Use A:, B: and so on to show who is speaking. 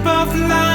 A: above life.